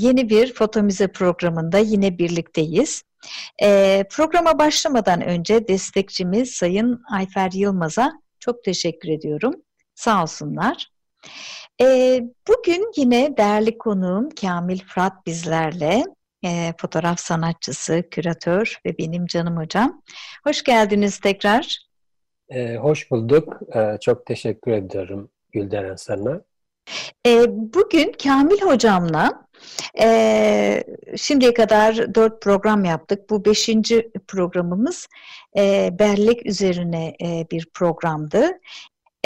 Yeni bir Foto Müze programında yine birlikteyiz. Ee, programa başlamadan önce destekçimiz Sayın Ayfer Yılmaz'a çok teşekkür ediyorum. Sağ olsunlar. Ee, bugün yine değerli konuğum Kamil Fırat bizlerle. E, fotoğraf sanatçısı, küratör ve benim canım hocam. Hoş geldiniz tekrar. Ee, hoş bulduk. Ee, çok teşekkür ediyorum Gülderen sana. E, bugün Kamil hocamla e, şimdiye kadar dört program yaptık. Bu beşinci programımız e, bellek üzerine e, bir programdı.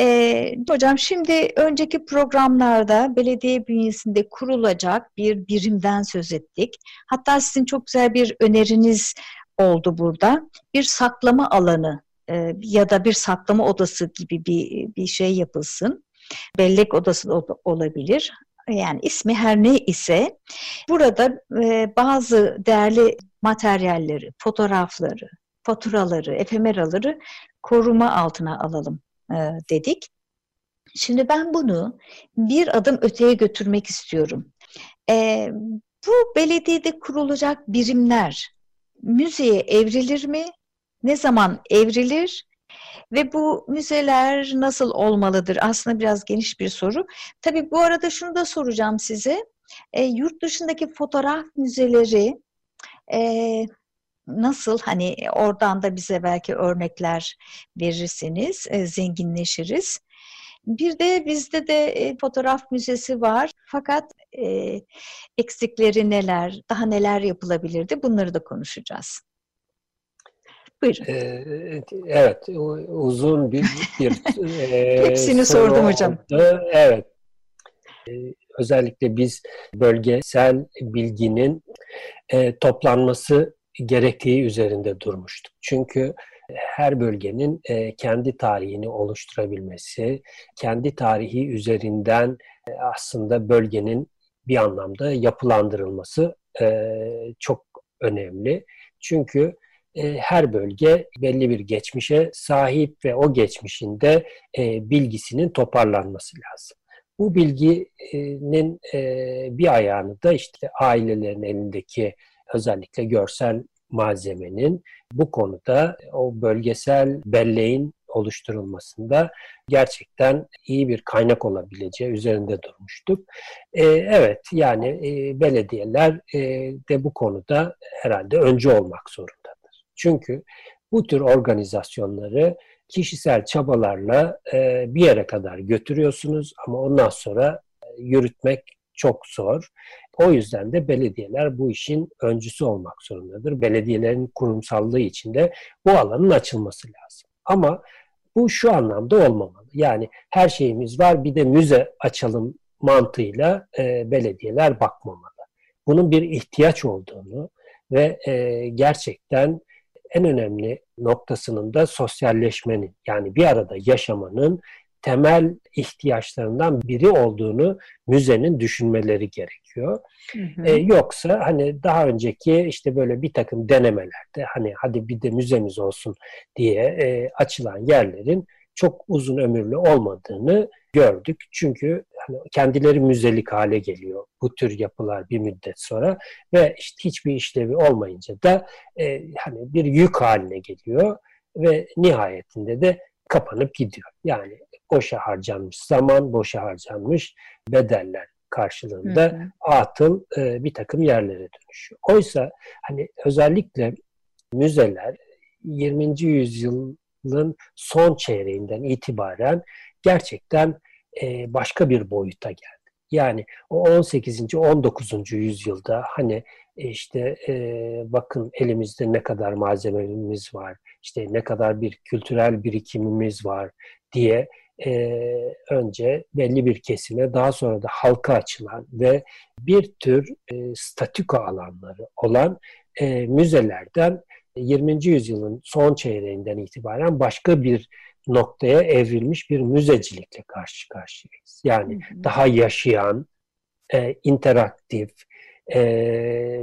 E, hocam şimdi önceki programlarda belediye bünyesinde kurulacak bir birimden söz ettik. Hatta sizin çok güzel bir öneriniz oldu burada. Bir saklama alanı e, ya da bir saklama odası gibi bir, bir şey yapılsın. Bellek odası da olabilir. Yani ismi her ne ise burada e, bazı değerli materyalleri, fotoğrafları, faturaları, efemeraları koruma altına alalım e, dedik. Şimdi ben bunu bir adım öteye götürmek istiyorum. E, bu belediyede kurulacak birimler müzeye evrilir mi? Ne zaman evrilir? Ve bu müzeler nasıl olmalıdır? Aslında biraz geniş bir soru. Tabii bu arada şunu da soracağım size. E, yurt dışındaki fotoğraf müzeleri e, nasıl? Hani oradan da bize belki örnekler verirseniz e, zenginleşiriz. Bir de bizde de e, fotoğraf müzesi var. Fakat e, eksikleri neler, daha neler yapılabilirdi bunları da konuşacağız. Buyurun. Ee, evet, uzun bir... bir e, Hepsini sordum hocam. Evet. Ee, özellikle biz bölgesel bilginin e, toplanması gerektiği üzerinde durmuştuk. Çünkü her bölgenin e, kendi tarihini oluşturabilmesi, kendi tarihi üzerinden e, aslında bölgenin bir anlamda yapılandırılması e, çok önemli. Çünkü her bölge belli bir geçmişe sahip ve o geçmişinde e, bilgisinin toparlanması lazım. Bu bilginin e, bir ayağını da işte ailelerin elindeki özellikle görsel malzemenin bu konuda o bölgesel belleğin oluşturulmasında gerçekten iyi bir kaynak olabileceği üzerinde durmuştuk. Ee, evet yani e, belediyeler e, de bu konuda herhalde öncü olmak zorunda. Çünkü bu tür organizasyonları kişisel çabalarla e, bir yere kadar götürüyorsunuz ama ondan sonra e, yürütmek çok zor. O yüzden de belediyeler bu işin öncüsü olmak zorundadır. Belediyelerin kurumsallığı içinde bu alanın açılması lazım. Ama bu şu anlamda olmamalı. Yani her şeyimiz var bir de müze açalım mantığıyla e, belediyeler bakmamalı. Bunun bir ihtiyaç olduğunu ve e, gerçekten en önemli noktasının da sosyalleşmenin yani bir arada yaşamanın temel ihtiyaçlarından biri olduğunu müzenin düşünmeleri gerekiyor. Hı hı. Ee, yoksa hani daha önceki işte böyle bir takım denemelerde hani hadi bir de müzemiz olsun diye e, açılan yerlerin çok uzun ömürlü olmadığını gördük. Çünkü hani kendileri müzelik hale geliyor bu tür yapılar bir müddet sonra ve işte hiçbir işlevi olmayınca da e, hani bir yük haline geliyor ve nihayetinde de kapanıp gidiyor. Yani boşa harcanmış zaman, boşa harcanmış bedeller karşılığında hı hı. atıl e, bir takım yerlere dönüşüyor. Oysa hani özellikle müzeler 20. yüzyılın son çeyreğinden itibaren gerçekten e, başka bir boyuta geldi. Yani o 18. 19. yüzyılda hani e, işte e, bakın elimizde ne kadar malzememiz var, işte ne kadar bir kültürel birikimimiz var diye önce belli bir kesime daha sonra da halka açılan ve bir tür statüko alanları olan müzelerden 20. yüzyılın son çeyreğinden itibaren başka bir noktaya evrilmiş bir müzecilikle karşı karşıyayız. Yani hı hı. daha yaşayan, e, interaktif e,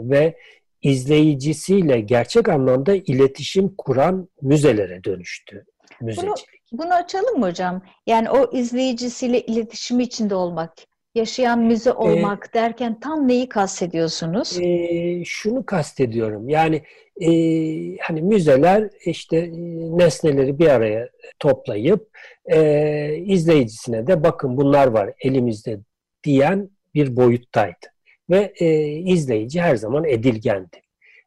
ve izleyicisiyle gerçek anlamda iletişim kuran müzelere dönüştü müzecilik. Bunu, bunu açalım mı hocam? Yani o izleyicisiyle iletişim içinde olmak, yaşayan müze ee, olmak ee, derken tam neyi kastediyorsunuz? E, şunu kastediyorum. Yani e, hani müzeler işte e, nesneleri bir araya toplayıp e, izleyicisine de bakın bunlar var elimizde diyen bir boyuttaydı. Ve e, izleyici her zaman edilgendi.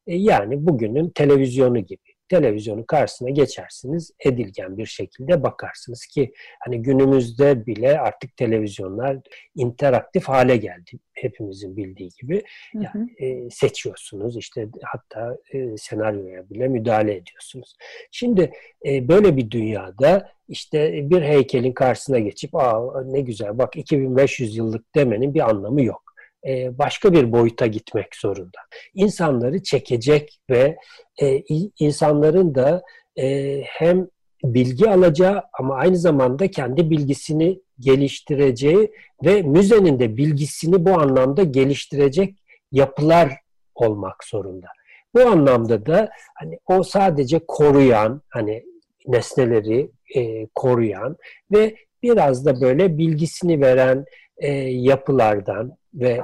E, yani bugünün televizyonu gibi televizyonun karşısına geçersiniz, edilgen bir şekilde bakarsınız ki hani günümüzde bile artık televizyonlar interaktif hale geldi hepimizin bildiği gibi. Yani, e, seçiyorsunuz işte hatta e, senaryoya bile müdahale ediyorsunuz. Şimdi e, böyle bir dünyada işte bir heykelin karşısına geçip aa ne güzel bak 2500 yıllık demenin bir anlamı yok. E, başka bir boyuta gitmek zorunda. İnsanları çekecek ve e, insanların da e, hem bilgi alacağı ama aynı zamanda kendi bilgisini geliştireceği ve müzenin de bilgisini bu anlamda geliştirecek yapılar olmak zorunda. Bu anlamda da hani o sadece koruyan hani nesneleri e, koruyan ve biraz da böyle bilgisini veren e, yapılardan ve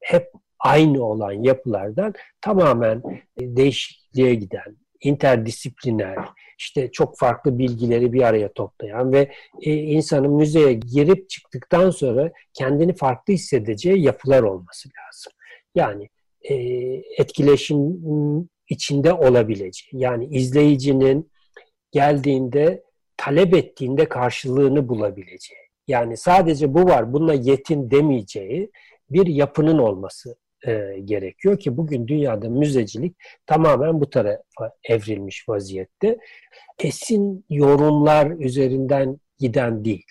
hep aynı olan yapılardan tamamen e, değişikliğe giden, interdisipliner, işte çok farklı bilgileri bir araya toplayan ve e, insanın müzeye girip çıktıktan sonra kendini farklı hissedeceği yapılar olması lazım. Yani e, etkileşim içinde olabileceği, yani izleyicinin geldiğinde talep ettiğinde karşılığını bulabileceği. Yani sadece bu var, bununla yetin demeyeceği bir yapının olması e, gerekiyor ki bugün dünyada müzecilik tamamen bu tarafa evrilmiş vaziyette. Kesin yorumlar üzerinden giden değil.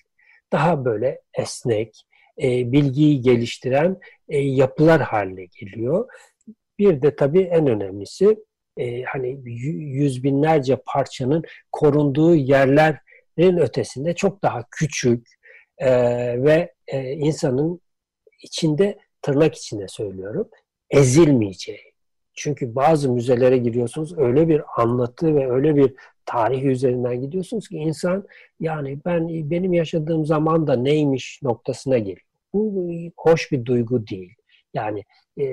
Daha böyle esnek, e, bilgiyi geliştiren e, yapılar haline geliyor. Bir de tabii en önemlisi e, hani yüz binlerce parçanın korunduğu yerlerin ötesinde çok daha küçük e, ve e, insanın içinde tırnak içinde söylüyorum ezilmeyeceği. Çünkü bazı müzelere giriyorsunuz öyle bir anlatı ve öyle bir tarih üzerinden gidiyorsunuz ki insan yani ben benim yaşadığım zaman da neymiş noktasına geliyor. Bu hoş bir duygu değil. Yani e,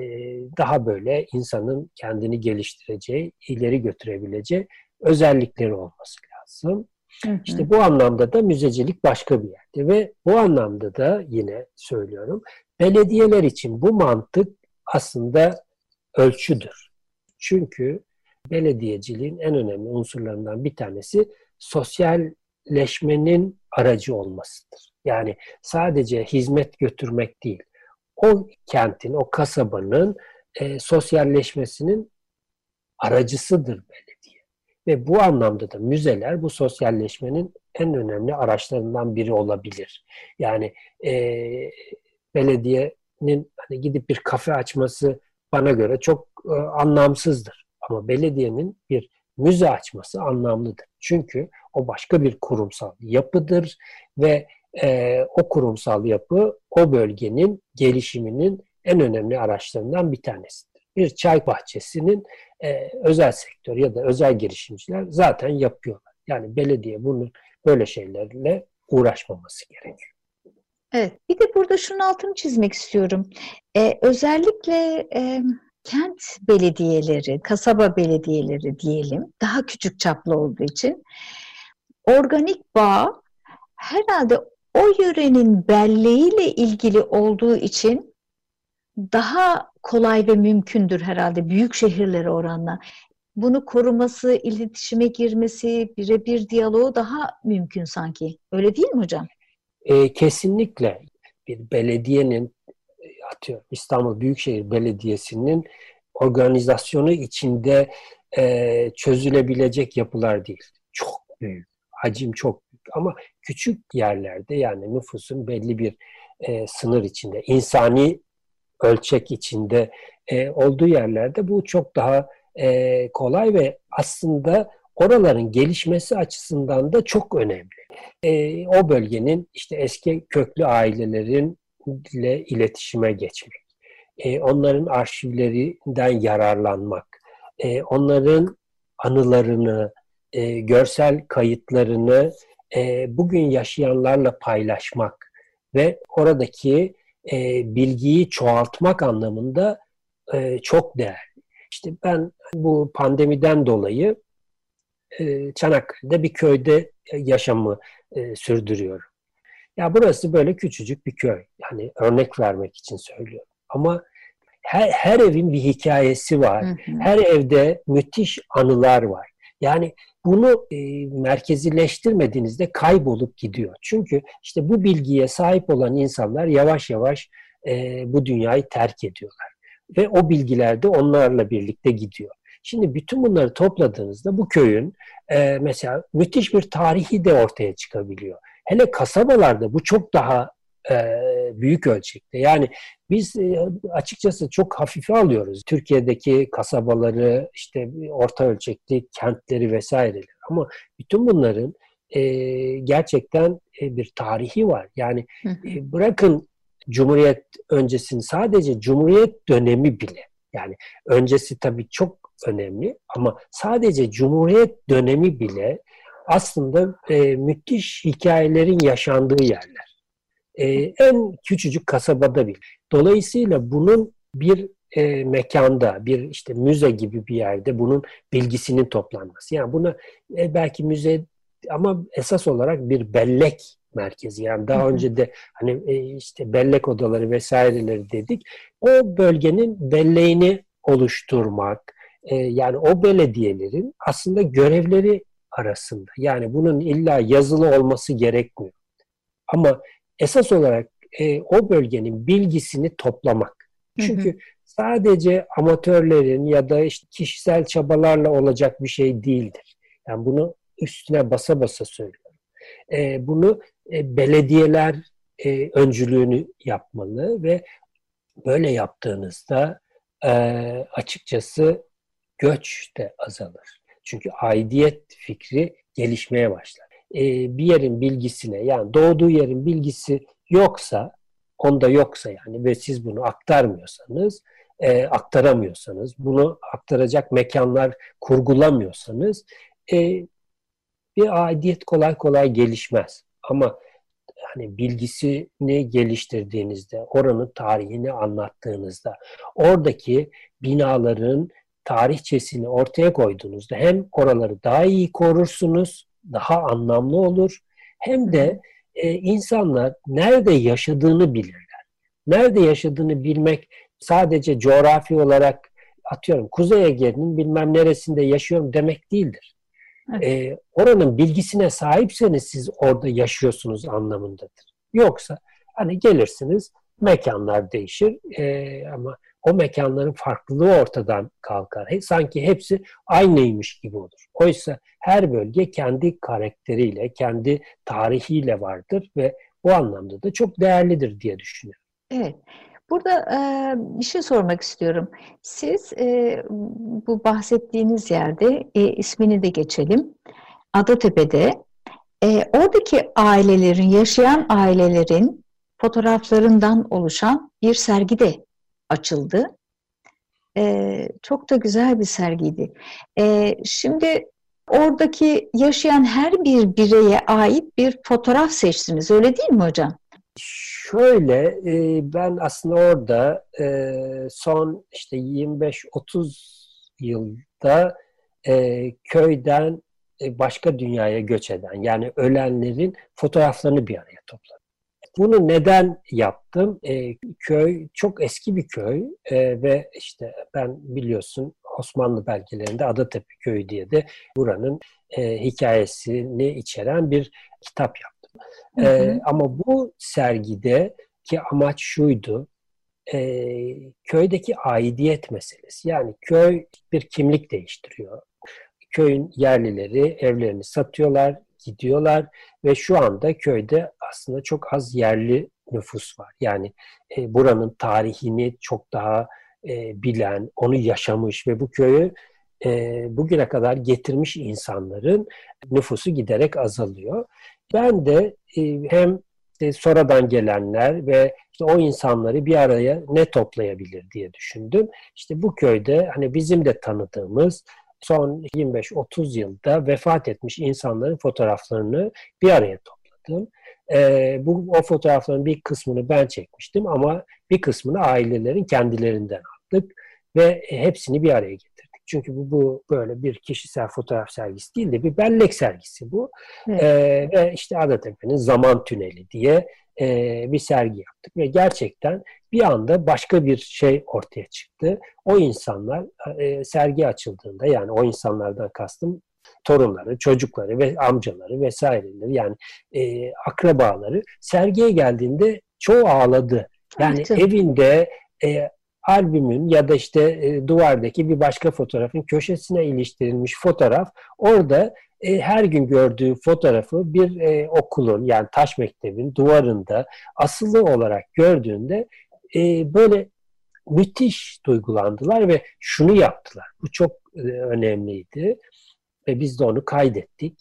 daha böyle insanın kendini geliştireceği, ileri götürebileceği özellikleri olması lazım. Hı hı. İşte bu anlamda da müzecilik başka bir yerde ve bu anlamda da yine söylüyorum belediyeler için bu mantık aslında ölçüdür. Çünkü belediyeciliğin en önemli unsurlarından bir tanesi sosyalleşmenin aracı olmasıdır. Yani sadece hizmet götürmek değil, o kentin, o kasabanın e, sosyalleşmesinin aracısıdır belediye. Ve bu anlamda da müzeler bu sosyalleşmenin en önemli araçlarından biri olabilir. Yani e, belediyenin hani gidip bir kafe açması bana göre çok e, anlamsızdır. Ama belediyenin bir müze açması anlamlıdır. Çünkü o başka bir kurumsal yapıdır ve e, o kurumsal yapı o bölgenin gelişiminin en önemli araçlarından bir tanesidir. Bir çay bahçesinin e, özel sektör ya da özel girişimciler zaten yapıyorlar. Yani belediye bunun böyle şeylerle uğraşmaması gerekiyor. Evet, bir de burada şunun altını çizmek istiyorum. Ee, özellikle e, kent belediyeleri, kasaba belediyeleri diyelim, daha küçük çaplı olduğu için organik bağ herhalde o yörenin belleğiyle ilgili olduğu için daha kolay ve mümkündür herhalde büyük şehirlere oranla. Bunu koruması, iletişime girmesi, birebir diyaloğu daha mümkün sanki. Öyle değil mi hocam? E, kesinlikle bir belediyenin atıyorum İstanbul Büyükşehir Belediyesi'nin organizasyonu içinde e, çözülebilecek yapılar değil. Çok büyük, hacim çok büyük. Ama küçük yerlerde yani nüfusun belli bir e, sınır içinde, insani ölçek içinde e, olduğu yerlerde bu çok daha e, kolay ve aslında oraların gelişmesi açısından da çok önemli. E, o bölgenin işte eski köklü ailelerinle iletişime geçmek, e, onların arşivlerinden yararlanmak, e, onların anılarını, e, görsel kayıtlarını e, bugün yaşayanlarla paylaşmak ve oradaki e, bilgiyi çoğaltmak anlamında e, çok değerli. İşte ben bu pandemiden dolayı e, Çanakkale'de bir köyde yaşamı e, sürdürüyorum. Ya burası böyle küçücük bir köy. Yani örnek vermek için söylüyorum. Ama her, her evin bir hikayesi var. Hı hı. Her evde müthiş anılar var. Yani bunu e, merkezileştirmediğinizde kaybolup gidiyor. Çünkü işte bu bilgiye sahip olan insanlar yavaş yavaş e, bu dünyayı terk ediyorlar. Ve o bilgiler de onlarla birlikte gidiyor. Şimdi bütün bunları topladığınızda bu köyün e, mesela müthiş bir tarihi de ortaya çıkabiliyor. Hele kasabalarda bu çok daha büyük ölçekte. Yani biz e, açıkçası çok hafife alıyoruz. Türkiye'deki kasabaları, işte orta ölçekli kentleri vesaireleri. Ama bütün bunların e, gerçekten bir tarihi var. Yani bırakın Cumhuriyet öncesini sadece Cumhuriyet dönemi bile yani öncesi tabii çok önemli ama sadece Cumhuriyet dönemi bile aslında e, müthiş hikayelerin yaşandığı yerler e, en küçücük kasabada bir. Dolayısıyla bunun bir e, mekanda, bir işte müze gibi bir yerde bunun bilgisinin toplanması. Yani bunu e, belki müze ama esas olarak bir bellek merkezi. Yani daha önce de hani e, işte bellek odaları vesaireleri dedik. O bölgenin belleğini oluşturmak, e, yani o belediyelerin aslında görevleri arasında. Yani bunun illa yazılı olması gerekmiyor. Ama esas olarak e, o bölgenin bilgisini toplamak. Çünkü hı hı. sadece amatörlerin ya da işte kişisel çabalarla olacak bir şey değildir. Yani bunu üstüne basa basa söylüyorum. E, bunu e, belediyeler e, öncülüğünü yapmalı ve böyle yaptığınızda e, açıkçası göç de azalır. Çünkü aidiyet fikri gelişmeye başlar e, bir yerin bilgisine yani doğduğu yerin bilgisi yoksa onda yoksa yani ve siz bunu aktarmıyorsanız e, aktaramıyorsanız bunu aktaracak mekanlar kurgulamıyorsanız e, bir aidiyet kolay kolay gelişmez. Ama hani bilgisini geliştirdiğinizde, oranın tarihini anlattığınızda, oradaki binaların tarihçesini ortaya koyduğunuzda hem oraları daha iyi korursunuz daha anlamlı olur. Hem de e, insanlar nerede yaşadığını bilirler. Nerede yaşadığını bilmek sadece coğrafi olarak atıyorum Kuzey Ege'nin bilmem neresinde yaşıyorum demek değildir. Evet. E, oranın bilgisine sahipseniz siz orada yaşıyorsunuz anlamındadır. Yoksa hani gelirsiniz mekanlar değişir e, ama o mekanların farklılığı ortadan kalkar. Sanki hepsi aynıymış gibi olur. Oysa her bölge kendi karakteriyle, kendi tarihiyle vardır ve bu anlamda da çok değerlidir diye düşünüyorum. Evet. Burada e, bir şey sormak istiyorum. Siz e, bu bahsettiğiniz yerde e, ismini de geçelim. Adatepe'de e, oradaki ailelerin, yaşayan ailelerin fotoğraflarından oluşan bir sergi de açıldı. Ee, çok da güzel bir sergiydi. Ee, şimdi oradaki yaşayan her bir bireye ait bir fotoğraf seçtiniz. Öyle değil mi hocam? Şöyle e, ben aslında orada e, son işte 25-30 yılda e, köyden başka dünyaya göç eden yani ölenlerin fotoğraflarını bir araya topladım. Bunu neden yaptım? E, köy çok eski bir köy e, ve işte ben biliyorsun Osmanlı belgelerinde Adatepe Köyü diye de buranın e, hikayesini içeren bir kitap yaptım. Hı hı. E, ama bu sergide ki amaç şuydu, e, köydeki aidiyet meselesi. Yani köy bir kimlik değiştiriyor. Köyün yerlileri evlerini satıyorlar, gidiyorlar ve şu anda köyde aslında çok az yerli nüfus var. Yani e, buranın tarihini çok daha e, bilen, onu yaşamış ve bu köyü e, bugüne kadar getirmiş insanların nüfusu giderek azalıyor. Ben de e, hem işte sonradan gelenler ve işte o insanları bir araya ne toplayabilir diye düşündüm. İşte bu köyde hani bizim de tanıdığımız son 25-30 yılda vefat etmiş insanların fotoğraflarını bir araya topladım. E, bu o fotoğrafların bir kısmını ben çekmiştim ama bir kısmını ailelerin kendilerinden aldık ve hepsini bir araya getirdik. Çünkü bu, bu böyle bir kişisel fotoğraf sergisi değil de bir bellek sergisi bu. Evet. Ee, ve işte Adatepe'nin Zaman Tüneli diye e, bir sergi yaptık. Ve gerçekten bir anda başka bir şey ortaya çıktı. O insanlar e, sergi açıldığında yani o insanlardan kastım torunları, çocukları ve amcaları vesaireleri yani e, akrabaları sergiye geldiğinde çoğu ağladı. Yani evet. evinde e, albümün ya da işte e, duvardaki bir başka fotoğrafın köşesine iliştirilmiş fotoğraf orada e, her gün gördüğü fotoğrafı bir e, okulun yani taş mektebin duvarında asılı olarak gördüğünde e, böyle müthiş duygulandılar ve şunu yaptılar. Bu çok e, önemliydi ve biz de onu kaydettik.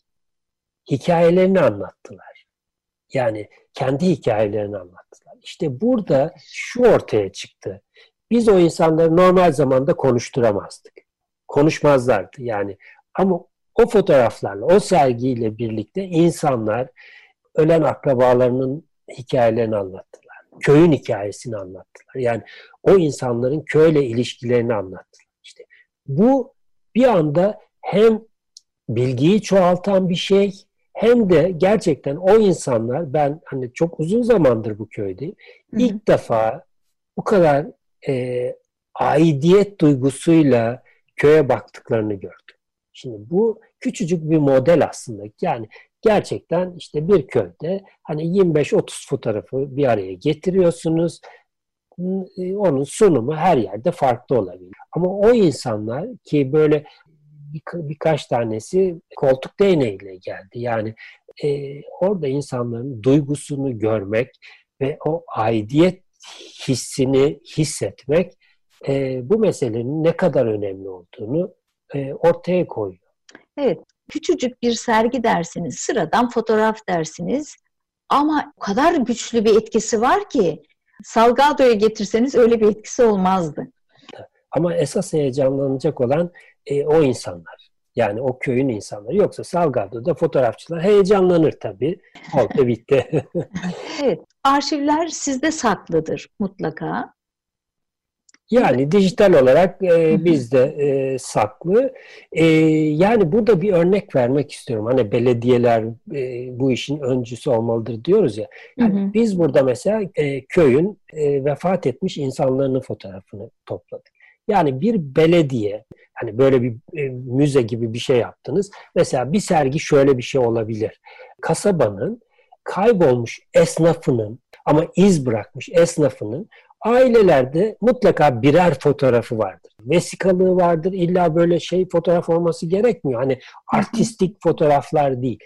Hikayelerini anlattılar. Yani kendi hikayelerini anlattılar. İşte burada şu ortaya çıktı. Biz o insanları normal zamanda konuşturamazdık. Konuşmazlardı yani. Ama o fotoğraflarla, o sergiyle birlikte insanlar ölen akrabalarının hikayelerini anlattılar. Köyün hikayesini anlattılar. Yani o insanların köyle ilişkilerini anlattılar. İşte bu bir anda hem bilgiyi çoğaltan bir şey hem de gerçekten o insanlar ben hani çok uzun zamandır bu köydeyim. İlk defa bu kadar e, aidiyet duygusuyla köye baktıklarını gördüm. Şimdi bu küçücük bir model aslında. Yani gerçekten işte bir köyde hani 25-30 fotoğrafı bir araya getiriyorsunuz. Onun sunumu her yerde farklı olabilir. Ama o insanlar ki böyle bir, birkaç tanesi koltuk değneğiyle geldi. Yani e, orada insanların duygusunu görmek ve o aidiyet hissini hissetmek e, bu meselenin ne kadar önemli olduğunu e, ortaya koyuyor. Evet, küçücük bir sergi dersiniz, sıradan fotoğraf dersiniz ama o kadar güçlü bir etkisi var ki Salgado'ya getirseniz öyle bir etkisi olmazdı. Ama esas heyecanlanacak olan e, o insanlar. Yani o köyün insanları. Yoksa Salgado'da fotoğrafçılar heyecanlanır tabii. Oldu bitti. evet. Arşivler sizde saklıdır mutlaka. Yani dijital olarak e, bizde e, saklı. E, yani burada bir örnek vermek istiyorum. Hani belediyeler e, bu işin öncüsü olmalıdır diyoruz ya. Yani hı hı. Biz burada mesela e, köyün e, vefat etmiş insanların fotoğrafını topladık. Yani bir belediye hani böyle bir e, müze gibi bir şey yaptınız. Mesela bir sergi şöyle bir şey olabilir. Kasabanın kaybolmuş esnafının ama iz bırakmış esnafının ailelerde mutlaka birer fotoğrafı vardır. Vesikalığı vardır. İlla böyle şey fotoğraf olması gerekmiyor. Hani artistik fotoğraflar değil.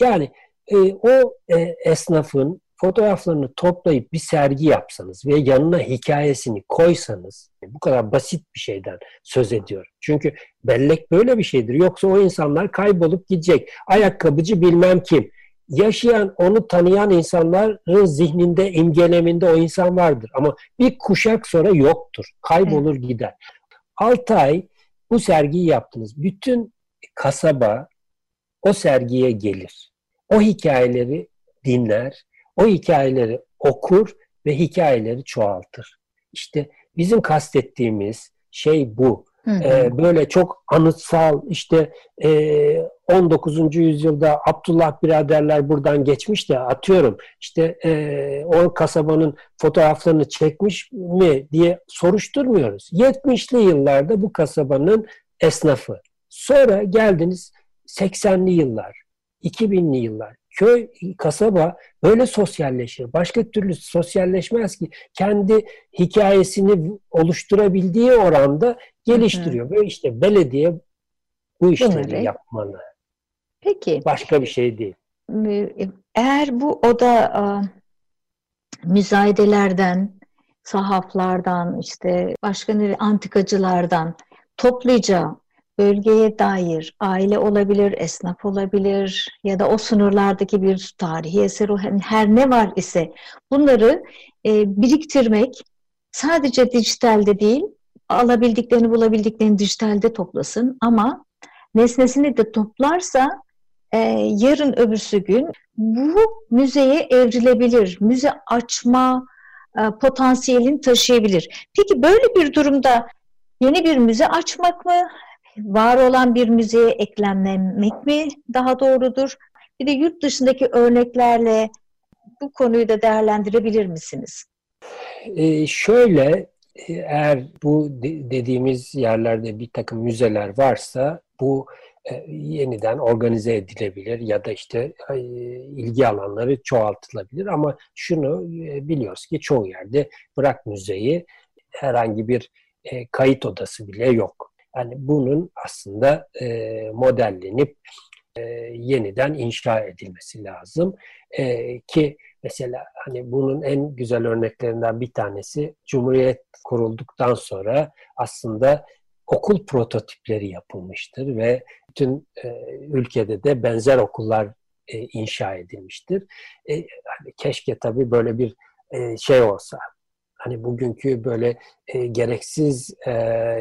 Yani e, o e, esnafın fotoğraflarını toplayıp bir sergi yapsanız ve yanına hikayesini koysanız bu kadar basit bir şeyden söz ediyorum. Çünkü bellek böyle bir şeydir. Yoksa o insanlar kaybolup gidecek. Ayakkabıcı bilmem kim. Yaşayan, onu tanıyan insanların zihninde, imgeleminde o insan vardır. Ama bir kuşak sonra yoktur. Kaybolur gider. 6 ay bu sergiyi yaptınız. Bütün kasaba o sergiye gelir. O hikayeleri dinler o hikayeleri okur ve hikayeleri çoğaltır. İşte bizim kastettiğimiz şey bu. Hı hı. Ee, böyle çok anıtsal işte e, 19. yüzyılda Abdullah biraderler buradan geçmiş de atıyorum işte e, o kasabanın fotoğraflarını çekmiş mi diye soruşturmuyoruz. 70'li yıllarda bu kasabanın esnafı. Sonra geldiniz 80'li yıllar, 2000'li yıllar köy, kasaba böyle sosyalleşir. Başka türlü sosyalleşmez ki. Kendi hikayesini oluşturabildiği oranda geliştiriyor. Böyle işte belediye bu işleri Bunları yapmalı. Peki. Başka bir şey değil. Eğer bu oda müzayedelerden, sahaflardan, işte başka ne antikacılardan topluca bölgeye dair aile olabilir, esnaf olabilir ya da o sınırlardaki bir tarihi eser hani her ne var ise bunları e, biriktirmek sadece dijitalde değil alabildiklerini bulabildiklerini dijitalde toplasın ama nesnesini de toplarsa e, yarın öbürsü gün bu müzeye evrilebilir. Müze açma e, potansiyelini taşıyabilir. Peki böyle bir durumda yeni bir müze açmak mı? Var olan bir müzeye eklemlemek mi daha doğrudur? Bir de yurt dışındaki örneklerle bu konuyu da değerlendirebilir misiniz? Ee, şöyle eğer bu dediğimiz yerlerde bir takım müzeler varsa bu e, yeniden organize edilebilir ya da işte e, ilgi alanları çoğaltılabilir ama şunu e, biliyoruz ki çoğu yerde bırak müzeyi herhangi bir kayıt odası bile yok. Yani bunun aslında modellenip yeniden inşa edilmesi lazım ki Mesela hani bunun en güzel örneklerinden bir tanesi Cumhuriyet kurulduktan sonra aslında okul prototipleri yapılmıştır ve bütün e, ülkede de benzer okullar e, inşa edilmiştir. E, hani keşke tabii böyle bir e, şey olsa. Hani bugünkü böyle e, gereksiz e,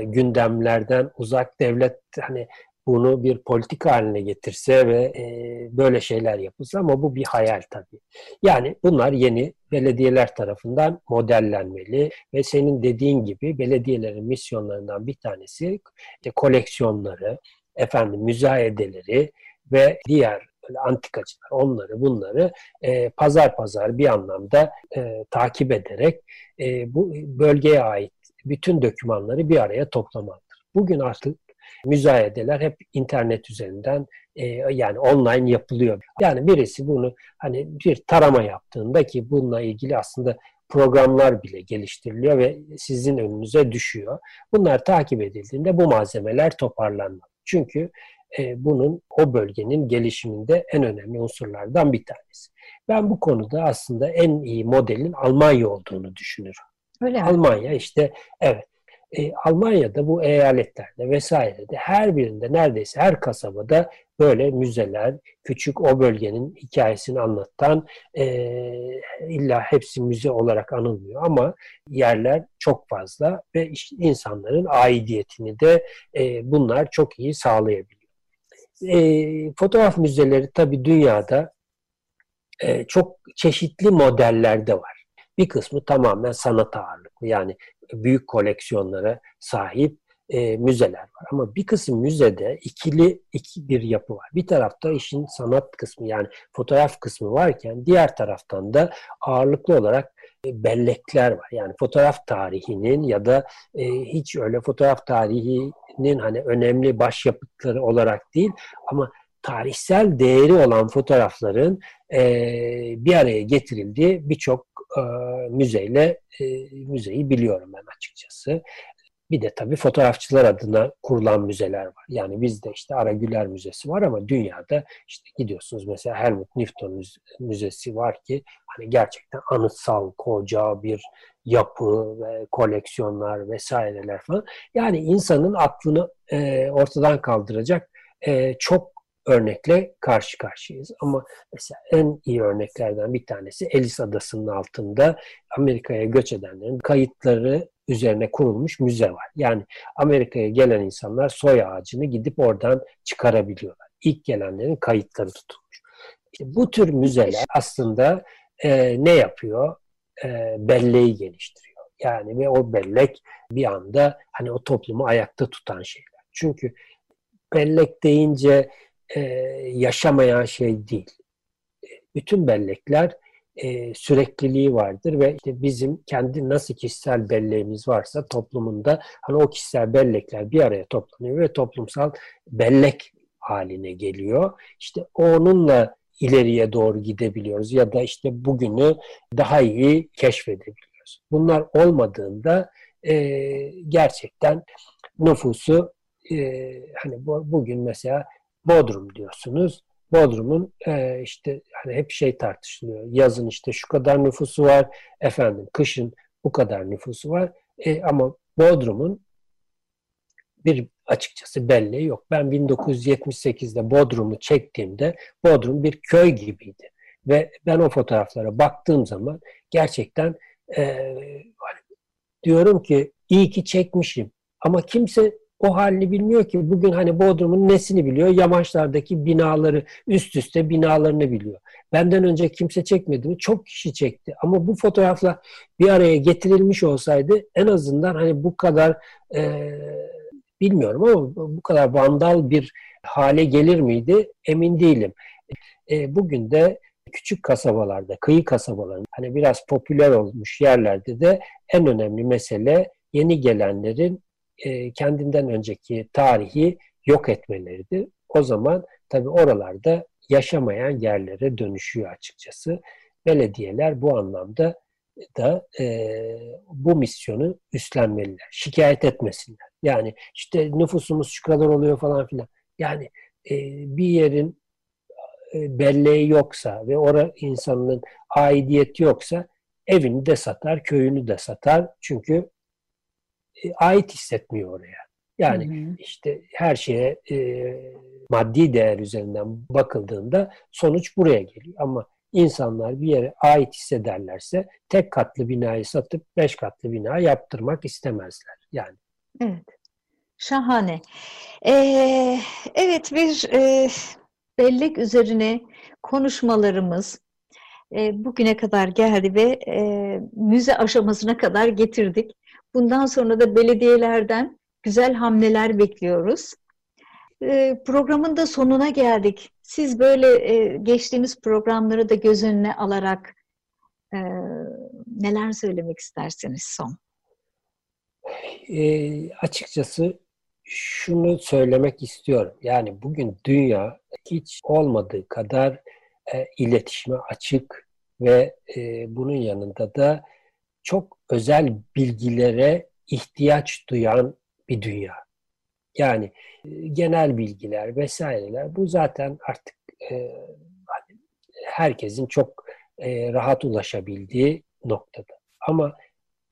gündemlerden uzak devlet hani bunu bir politik haline getirse ve e, böyle şeyler yapılsa ama bu bir hayal tabii. Yani bunlar yeni belediyeler tarafından modellenmeli ve senin dediğin gibi belediyelerin misyonlarından bir tanesi işte koleksiyonları, efendim müzayedeleri ve diğer antikacılar onları bunları e, pazar pazar bir anlamda e, takip ederek e, bu bölgeye ait bütün dokümanları bir araya toplamalıdır. Bugün artık müzayedeler hep internet üzerinden e, yani online yapılıyor. Yani birisi bunu hani bir tarama yaptığında ki bununla ilgili aslında programlar bile geliştiriliyor ve sizin önünüze düşüyor. Bunlar takip edildiğinde bu malzemeler toparlanmalı. Çünkü e, bunun o bölgenin gelişiminde en önemli unsurlardan bir tanesi. Ben bu konuda aslında en iyi modelin Almanya olduğunu düşünüyorum. Öyle mi? Almanya işte evet e, Almanya'da bu eyaletlerde vesairede her birinde neredeyse her kasabada böyle müzeler, küçük o bölgenin hikayesini anlatan e, illa hepsi müze olarak anılmıyor ama yerler çok fazla ve işte insanların aidiyetini de e, bunlar çok iyi sağlayabiliyor. E, fotoğraf müzeleri tabii dünyada e, çok çeşitli modellerde var. Bir kısmı tamamen sanat ağırlıklı yani büyük koleksiyonlara sahip e, müzeler var. Ama bir kısım müzede ikili iki bir yapı var. Bir tarafta işin sanat kısmı yani fotoğraf kısmı varken diğer taraftan da ağırlıklı olarak e, bellekler var. Yani fotoğraf tarihinin ya da e, hiç öyle fotoğraf tarihinin hani önemli başyapıtları olarak değil ama tarihsel değeri olan fotoğrafların e, bir araya getirildiği birçok e, müzeyle e, müzeyi biliyorum ben açıkçası. Bir de tabii fotoğrafçılar adına kurulan müzeler var. Yani bizde işte Ara Güler Müzesi var ama dünyada işte gidiyorsunuz mesela Helmut Newton Müzesi var ki hani gerçekten anıtsal koca bir yapı ve koleksiyonlar vesaireler falan. Yani insanın aklını e, ortadan kaldıracak e, çok örnekle karşı karşıyayız. Ama mesela en iyi örneklerden bir tanesi Ellis Adası'nın altında Amerika'ya göç edenlerin kayıtları üzerine kurulmuş müze var. Yani Amerika'ya gelen insanlar soy ağacını gidip oradan çıkarabiliyorlar. İlk gelenlerin kayıtları tutulmuş. İşte bu tür müzeler aslında e, ne yapıyor? E, belleği geliştiriyor. Yani ve o bellek bir anda hani o toplumu ayakta tutan şeyler. Çünkü bellek deyince e, yaşamayan şey değil. Bütün bellekler e, sürekliliği vardır ve işte bizim kendi nasıl kişisel belleğimiz varsa toplumunda hani o kişisel bellekler bir araya toplanıyor ve toplumsal bellek haline geliyor. İşte onunla ileriye doğru gidebiliyoruz ya da işte bugünü daha iyi keşfedebiliyoruz. Bunlar olmadığında e, gerçekten nüfusu e, hani bu, bugün mesela Bodrum diyorsunuz. Bodrum'un e, işte hani hep şey tartışılıyor. Yazın işte şu kadar nüfusu var, efendim kışın bu kadar nüfusu var. E, ama Bodrum'un bir açıkçası belleği yok. Ben 1978'de Bodrum'u çektiğimde Bodrum bir köy gibiydi. Ve ben o fotoğraflara baktığım zaman gerçekten e, hani diyorum ki iyi ki çekmişim. Ama kimse o halini bilmiyor ki. Bugün hani Bodrum'un nesini biliyor? Yamaçlardaki binaları, üst üste binalarını biliyor. Benden önce kimse çekmedi mi? Çok kişi çekti. Ama bu fotoğrafla bir araya getirilmiş olsaydı en azından hani bu kadar e, bilmiyorum ama bu kadar vandal bir hale gelir miydi? Emin değilim. E, bugün de küçük kasabalarda, kıyı kasabaların hani biraz popüler olmuş yerlerde de en önemli mesele yeni gelenlerin e, kendinden önceki tarihi yok etmeleridir. O zaman tabii oralarda yaşamayan yerlere dönüşüyor açıkçası. Belediyeler bu anlamda da e, bu misyonu üstlenmeliler. Şikayet etmesinler. Yani işte nüfusumuz şu kadar oluyor falan filan. Yani e, bir yerin e, belleği yoksa ve orada insanın aidiyeti yoksa evini de satar, köyünü de satar. Çünkü ait hissetmiyor oraya. Yani hı hı. işte her şeye e, maddi değer üzerinden bakıldığında sonuç buraya geliyor. Ama insanlar bir yere ait hissederlerse tek katlı binayı satıp beş katlı bina yaptırmak istemezler. Yani. Evet. Şahane. Ee, evet bir e, bellek üzerine konuşmalarımız e, bugüne kadar geldi ve e, müze aşamasına kadar getirdik. Bundan sonra da belediyelerden güzel hamleler bekliyoruz. E, programın da sonuna geldik. Siz böyle e, geçtiğimiz programları da göz önüne alarak e, neler söylemek istersiniz son? E, açıkçası şunu söylemek istiyorum. Yani bugün dünya hiç olmadığı kadar e, iletişime açık ve e, bunun yanında da çok özel bilgilere ihtiyaç duyan bir dünya. Yani e, genel bilgiler vesaireler bu zaten artık e, hani herkesin çok e, rahat ulaşabildiği noktada. Ama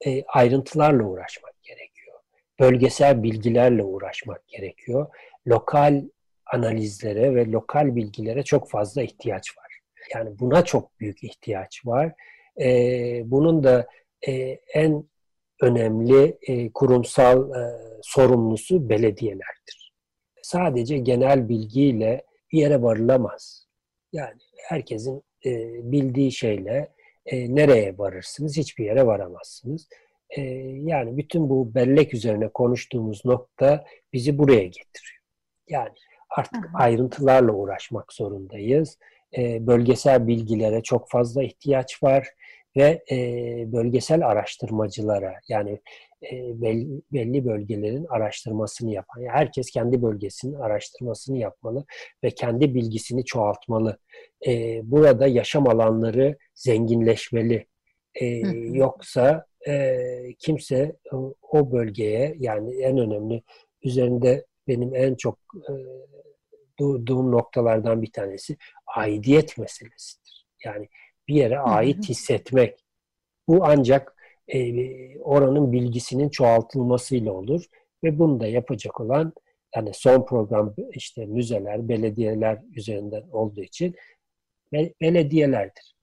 e, ayrıntılarla uğraşmak gerekiyor. Bölgesel bilgilerle uğraşmak gerekiyor. Lokal analizlere ve lokal bilgilere çok fazla ihtiyaç var. Yani buna çok büyük ihtiyaç var. E, bunun da e, en önemli e, kurumsal e, sorumlusu belediyelerdir. Sadece genel bilgiyle bir yere varılamaz. Yani herkesin e, bildiği şeyle e, nereye varırsınız? Hiçbir yere varamazsınız. E, yani bütün bu bellek üzerine konuştuğumuz nokta bizi buraya getiriyor. Yani artık Aha. ayrıntılarla uğraşmak zorundayız. E, bölgesel bilgilere çok fazla ihtiyaç var ve e, bölgesel araştırmacılara yani e, belli, belli bölgelerin araştırmasını yapan. Yani herkes kendi bölgesinin araştırmasını yapmalı ve kendi bilgisini çoğaltmalı. E, burada yaşam alanları zenginleşmeli. E, yoksa e, kimse o bölgeye yani en önemli üzerinde benim en çok e, durduğum noktalardan bir tanesi aidiyet meselesidir. Yani bir yere ait hissetmek. Bu ancak e, oranın bilgisinin çoğaltılmasıyla olur ve bunu da yapacak olan yani son program işte müzeler, belediyeler üzerinden olduğu için belediyelerdir.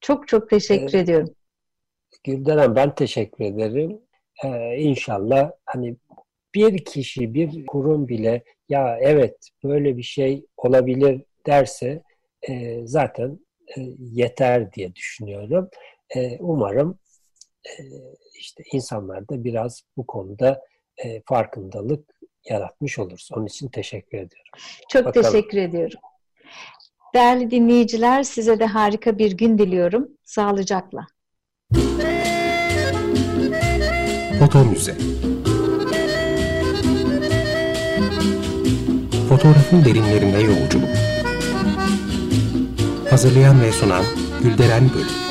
Çok çok teşekkür ee, ediyorum. Gülden ben teşekkür ederim. Ee, inşallah hani bir kişi, bir kurum bile ya evet böyle bir şey olabilir derse e, zaten yeter diye düşünüyorum. E, umarım e, işte insanlar da biraz bu konuda e, farkındalık yaratmış oluruz. Onun için teşekkür ediyorum. Çok Bakalım. teşekkür ediyorum. Değerli dinleyiciler size de harika bir gün diliyorum. Sağlıcakla. Foto Müze Fotoğrafın derinlerine yolculuk Hazırlayan ve sunan Gülderen Bölüm